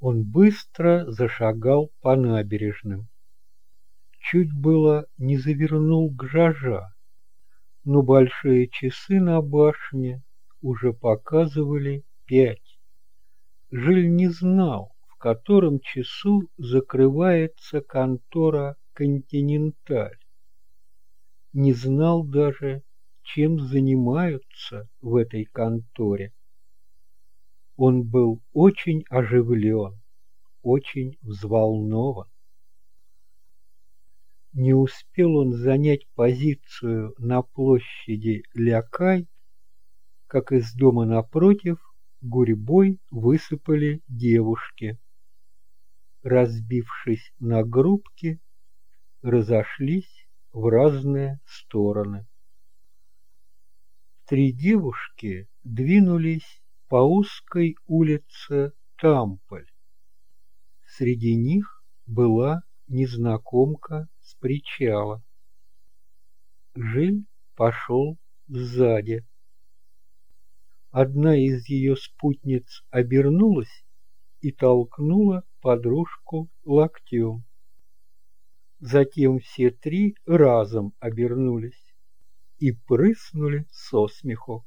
Он быстро зашагал по набережным. Чуть было не завернул к Жажа, но большие часы на башне уже показывали пять. Жиль не знал, в котором часу закрывается контора «Континенталь». Не знал даже, чем занимаются в этой конторе. Он был очень оживлен, очень взволнован. Не успел он занять позицию на площади Лякай, как из дома напротив гурьбой высыпали девушки. Разбившись на группки, разошлись в разные стороны. Три девушки двинулись по узкой улице Тамполь. Среди них была незнакомка с причала. Жиль пошел сзади. Одна из ее спутниц обернулась и толкнула подружку локтем. Затем все три разом обернулись и прыснули со смеху.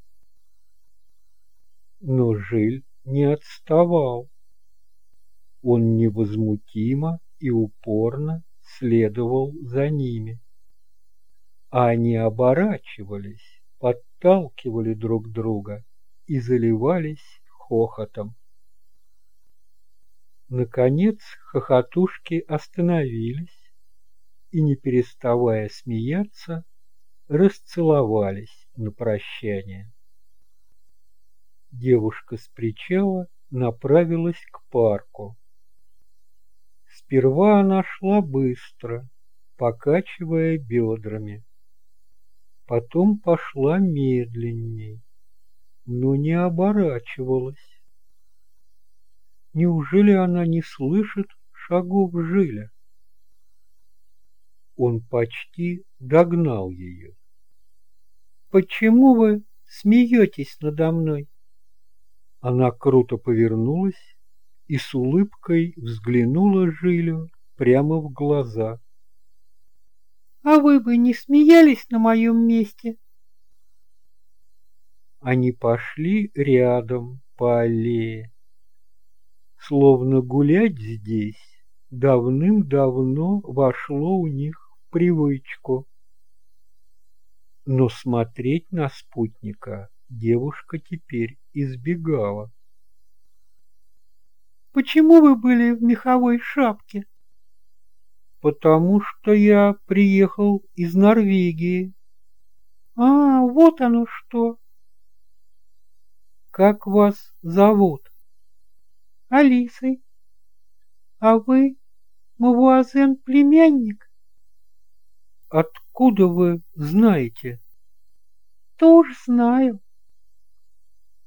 Но Жиль не отставал. Он невозмутимо и упорно следовал за ними. А они оборачивались, подталкивали друг друга и заливались хохотом. Наконец хохотушки остановились и, не переставая смеяться, расцеловались на прощание. Девушка с причала направилась к парку. Сперва она шла быстро, покачивая бедрами. Потом пошла медленней, но не оборачивалась. Неужели она не слышит шагов Жиля? Он почти догнал ее. «Почему вы смеетесь надо мной?» Она круто повернулась и с улыбкой взглянула Жилю прямо в глаза. «А вы бы не смеялись на моем месте?» Они пошли рядом по аллее. Словно гулять здесь давным-давно вошло у них в привычку. Но смотреть на спутника девушка теперь избегала. «Почему вы были в меховой шапке?» «Потому что я приехал из Норвегии». «А, вот оно что!» «Как вас зовут?» «Алисой». «А вы, Мавуазен, племянник?» «Откуда вы знаете?» «Тоже знаю».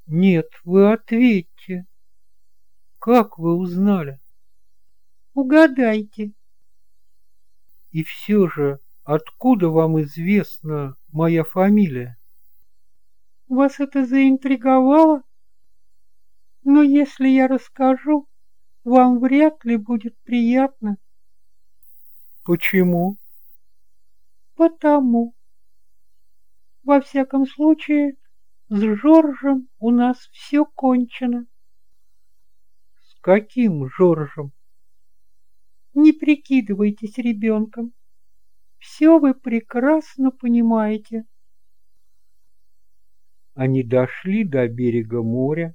«Нет, вы ответьте. Как вы узнали?» «Угадайте». «И все же, откуда вам известна моя фамилия?» Вас это заинтриговало? Но если я расскажу, вам вряд ли будет приятно. Почему? Потому. Во всяком случае, с Жоржем у нас все кончено. С каким Жоржем? Не прикидывайтесь ребенком. Все вы прекрасно понимаете. Они дошли до берега моря,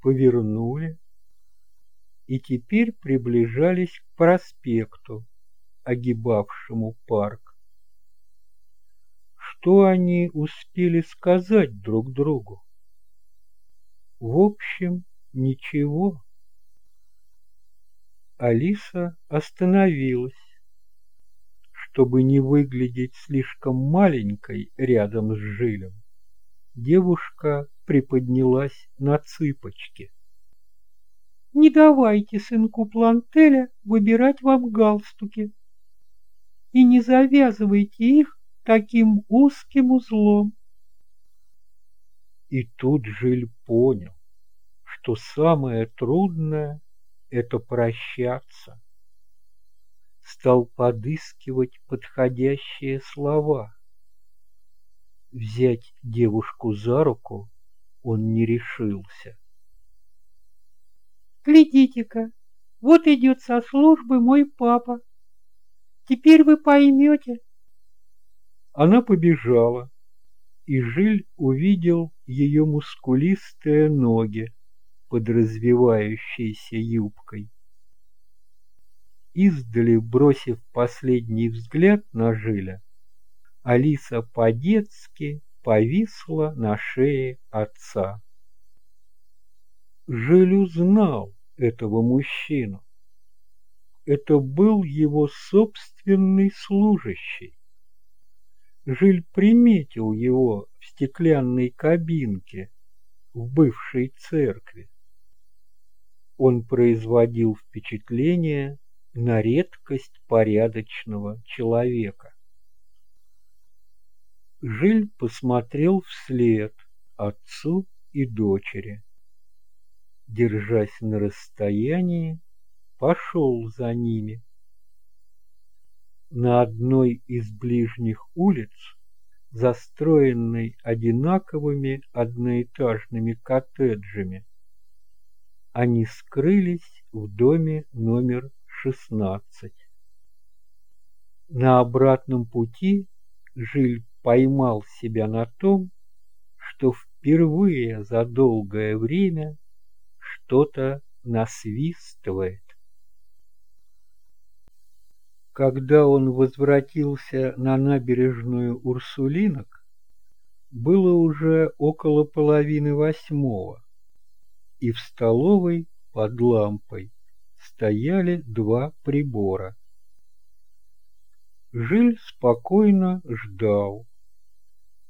повернули и теперь приближались к проспекту, огибавшему парк. Что они успели сказать друг другу? В общем, ничего. Алиса остановилась, чтобы не выглядеть слишком маленькой рядом с Жилем девушка приподнялась на цыпочки. Не давайте сынку Плантеля выбирать вам галстуки и не завязывайте их таким узким узлом. И тут Жиль понял, что самое трудное это прощаться. Стал подыскивать подходящие слова. Взять девушку за руку он не решился. «Глядите-ка, вот идет со службы мой папа. Теперь вы поймете». Она побежала, и Жиль увидел ее мускулистые ноги под развивающейся юбкой. Издали, бросив последний взгляд на Жиля, Алиса по-детски повисла на шее отца. Жиль узнал этого мужчину. Это был его собственный служащий. Жиль приметил его в стеклянной кабинке в бывшей церкви. Он производил впечатление на редкость порядочного человека. Жиль посмотрел вслед отцу и дочери. Держась на расстоянии, пошел за ними. На одной из ближних улиц, застроенной одинаковыми одноэтажными коттеджами, они скрылись в доме номер 16. На обратном пути Жиль поймал себя на том, что впервые за долгое время что-то насвистывает. Когда он возвратился на набережную Урсулинок, было уже около половины восьмого, и в столовой под лампой стояли два прибора. Жиль спокойно ждал.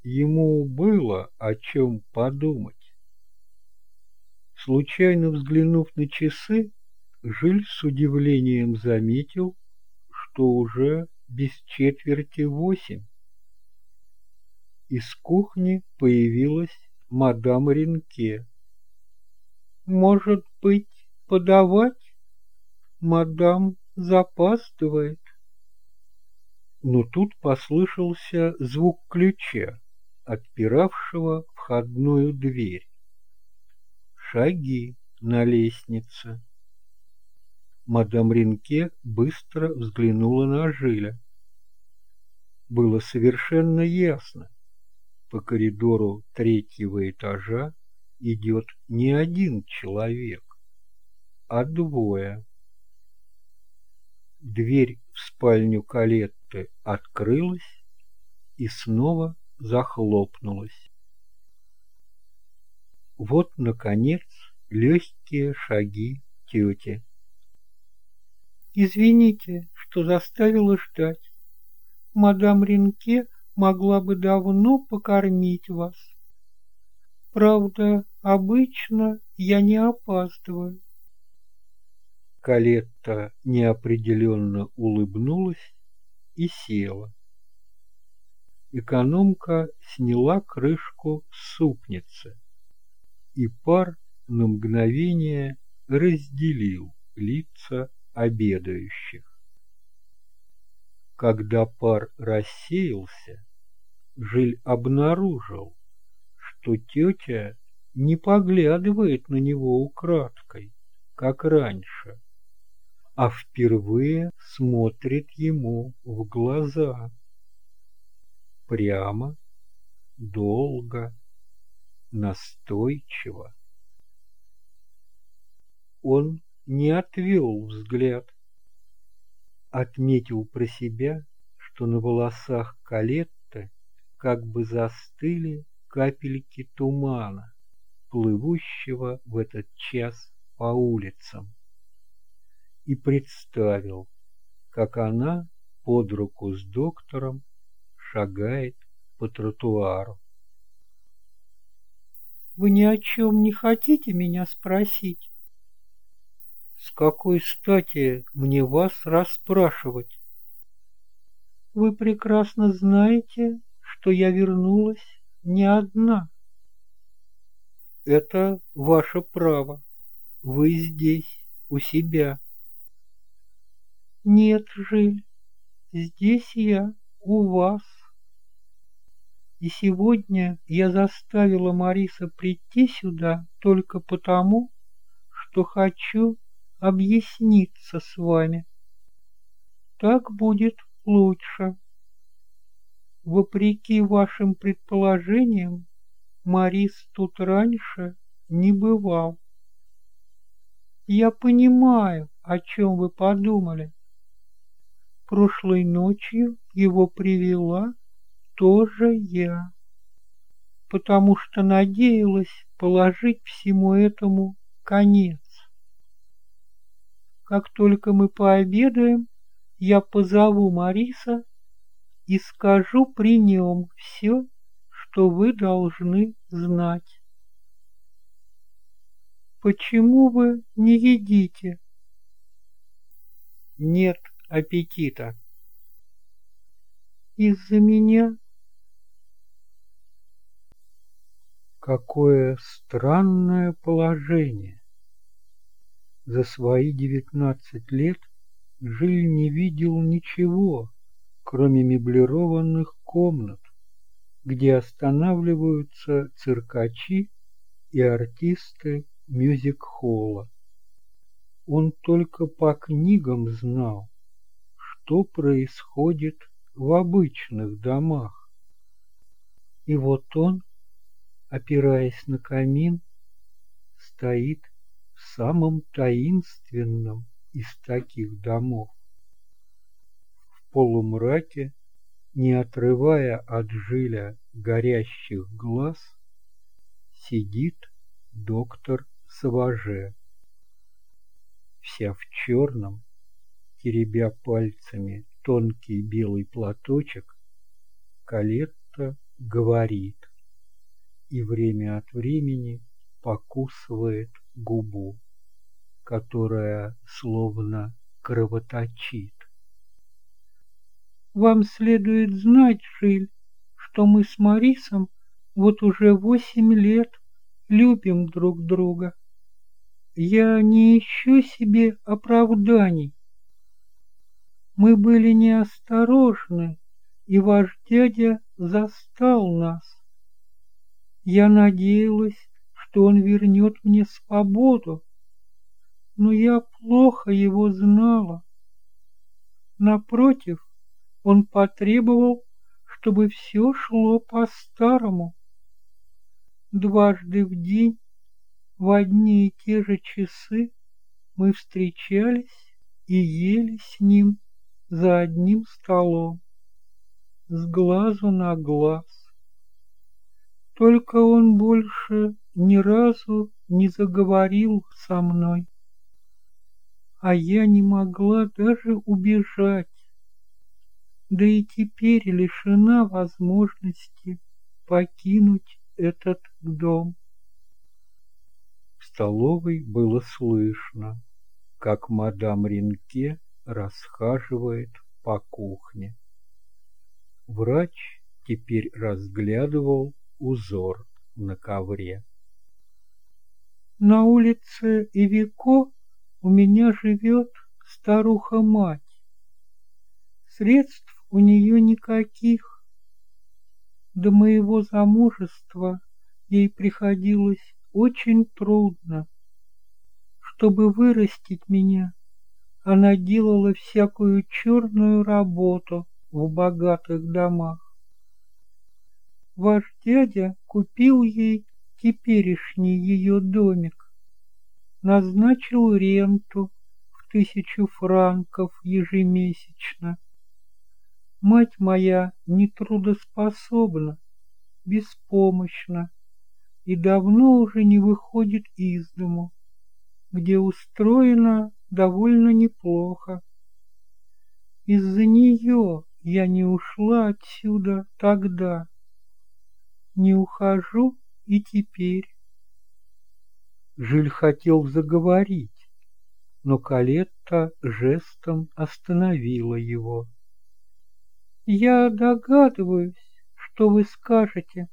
Ему было о чем подумать. Случайно взглянув на часы, Жиль с удивлением заметил, что уже без четверти восемь. Из кухни появилась мадам Ренке. «Может быть, подавать? Мадам запаздывает». Но тут послышался звук ключа, отпиравшего входную дверь. Шаги на лестнице. Мадам Ренке быстро взглянула на Жиля. Было совершенно ясно. По коридору третьего этажа идет не один человек, а двое. Дверь в спальню Калетты открылась и снова захлопнулась. Вот, наконец, легкие шаги тети. Извините, что заставила ждать. Мадам Ренке могла бы давно покормить вас. Правда, обычно я не опаздываю. Калетта неопределенно улыбнулась и села. Экономка сняла крышку супницы, и пар на мгновение разделил лица обедающих. Когда пар рассеялся, Жиль обнаружил, что тетя не поглядывает на него украдкой, как раньше, а впервые смотрит ему в глаза. Прямо, долго, настойчиво. Он не отвел взгляд. Отметил про себя, что на волосах Калетты как бы застыли капельки тумана, плывущего в этот час по улицам, и представил, как она под руку с доктором шагает по тротуару. «Вы ни о чем не хотите меня спросить?» С какой стати мне вас расспрашивать? Вы прекрасно знаете, что я вернулась не одна. Это ваше право. Вы здесь у себя. Нет, Жиль, здесь я у вас. И сегодня я заставила Мариса прийти сюда только потому, что хочу объясниться с вами. Так будет лучше. Вопреки вашим предположениям, Марис тут раньше не бывал. Я понимаю, о чем вы подумали. Прошлой ночью его привела тоже я, потому что надеялась положить всему этому конец. Как только мы пообедаем, я позову Мариса и скажу при нем все, что вы должны знать. Почему вы не едите? Нет аппетита. Из-за меня? Какое странное положение. За свои девятнадцать лет Жиль не видел ничего, кроме меблированных комнат, где останавливаются циркачи и артисты мюзик-холла. Он только по книгам знал, что происходит в обычных домах. И вот он опираясь на камин, стоит в самом таинственном из таких домов. В полумраке, не отрывая от жиля горящих глаз, сидит доктор Саваже. Вся в черном, теребя пальцами тонкий белый платочек, Калетта говорит и время от времени покусывает губу, которая словно кровоточит. Вам следует знать, Жиль, что мы с Марисом вот уже восемь лет любим друг друга. Я не ищу себе оправданий. Мы были неосторожны, и ваш дядя застал нас. Я надеялась, что он вернет мне свободу, но я плохо его знала. Напротив, он потребовал, чтобы все шло по-старому. Дважды в день, в одни и те же часы, мы встречались и ели с ним за одним столом, с глазу на глаз. Только он больше ни разу не заговорил со мной. А я не могла даже убежать. Да и теперь лишена возможности покинуть этот дом. В столовой было слышно, как мадам Ренке расхаживает по кухне. Врач теперь разглядывал узор на ковре. На улице Ивико у меня живет старуха-мать. Средств у нее никаких. До моего замужества ей приходилось очень трудно. Чтобы вырастить меня, она делала всякую черную работу в богатых домах. Ваш дядя купил ей теперешний ее домик, назначил ренту в тысячу франков ежемесячно. Мать моя нетрудоспособна, беспомощна и давно уже не выходит из дому, где устроена довольно неплохо. Из-за нее я не ушла отсюда тогда не ухожу и теперь. Жиль хотел заговорить, но Калетта жестом остановила его. Я догадываюсь, что вы скажете.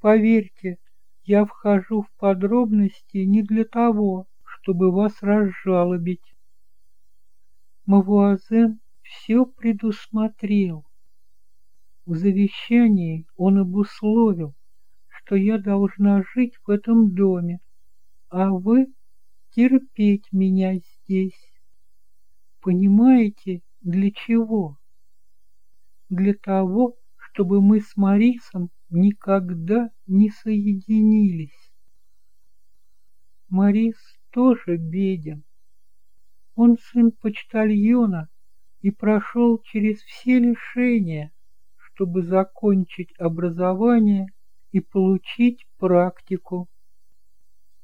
Поверьте, я вхожу в подробности не для того, чтобы вас разжалобить. Мавуазен все предусмотрел. В завещании он обусловил, что я должна жить в этом доме, а вы терпеть меня здесь. Понимаете, для чего? Для того, чтобы мы с Марисом никогда не соединились. Марис тоже беден. Он сын почтальона и прошел через все лишения, чтобы закончить образование и получить практику.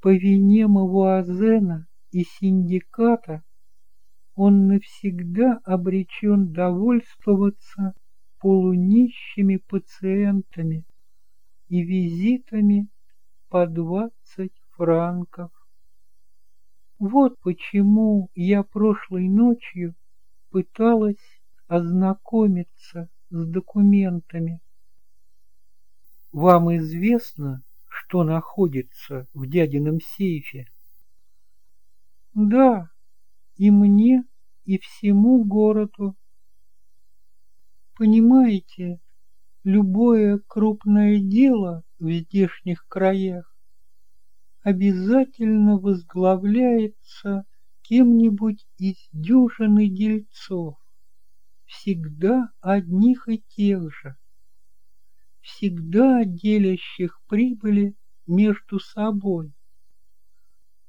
По вине Мавуазена и синдиката он навсегда обречен довольствоваться полунищими пациентами и визитами по двадцать франков. Вот почему я прошлой ночью пыталась ознакомиться с документами. Вам известно, что находится в дядином сейфе? Да, и мне, и всему городу. Понимаете, любое крупное дело в здешних краях обязательно возглавляется кем-нибудь из дюжины дельцов всегда одних и тех же, всегда делящих прибыли между собой.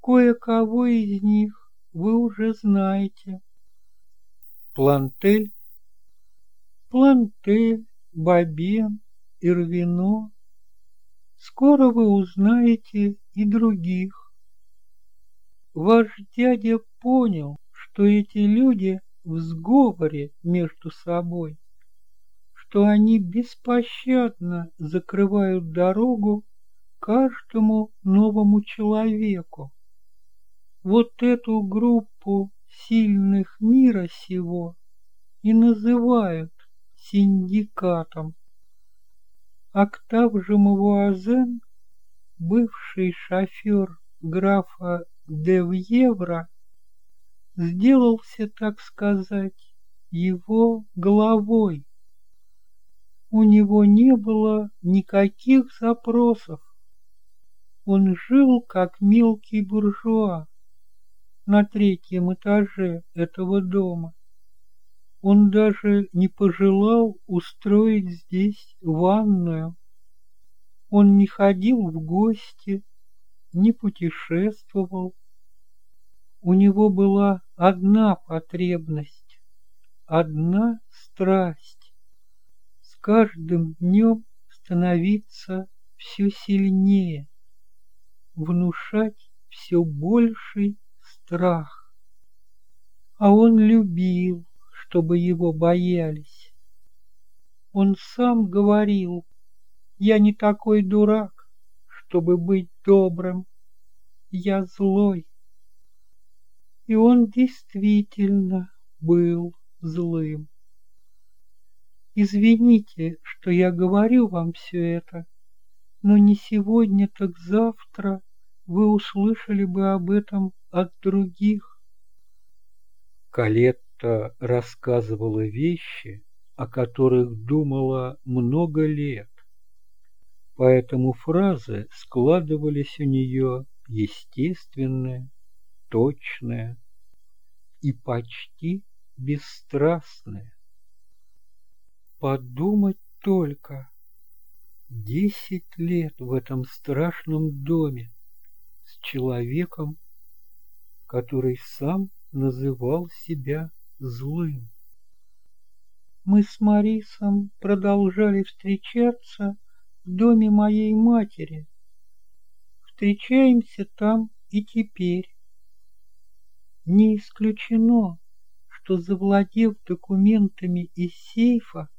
Кое-кого из них вы уже знаете. Плантель, Плантель, Бабен, Ирвино. Скоро вы узнаете и других. Ваш дядя понял, что эти люди в сговоре между собой, что они беспощадно закрывают дорогу каждому новому человеку. Вот эту группу сильных мира сего и называют синдикатом. Октав же Мавуазен, бывший шофер графа де Вьевра, сделался, так сказать, его головой. У него не было никаких запросов. Он жил как мелкий буржуа на третьем этаже этого дома. Он даже не пожелал устроить здесь ванную. Он не ходил в гости, не путешествовал, у него была одна потребность, одна страсть. Каждым днем становиться все сильнее, внушать все больший страх. А он любил, чтобы его боялись. Он сам говорил, я не такой дурак, чтобы быть добрым. Я злой, и он действительно был злым. Извините, что я говорю вам все это, но не сегодня, так завтра вы услышали бы об этом от других. Калетта рассказывала вещи, о которых думала много лет, поэтому фразы складывались у нее естественные, точные, и почти бесстрастная. Подумать только, десять лет в этом страшном доме с человеком, который сам называл себя злым. Мы с Марисом продолжали встречаться в доме моей матери. Встречаемся там и теперь. Не исключено, что завладев документами из сейфа,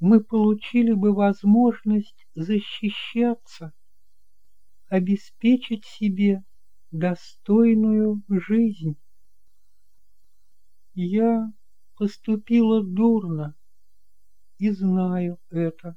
мы получили бы возможность защищаться, обеспечить себе достойную жизнь. Я поступила дурно и знаю это.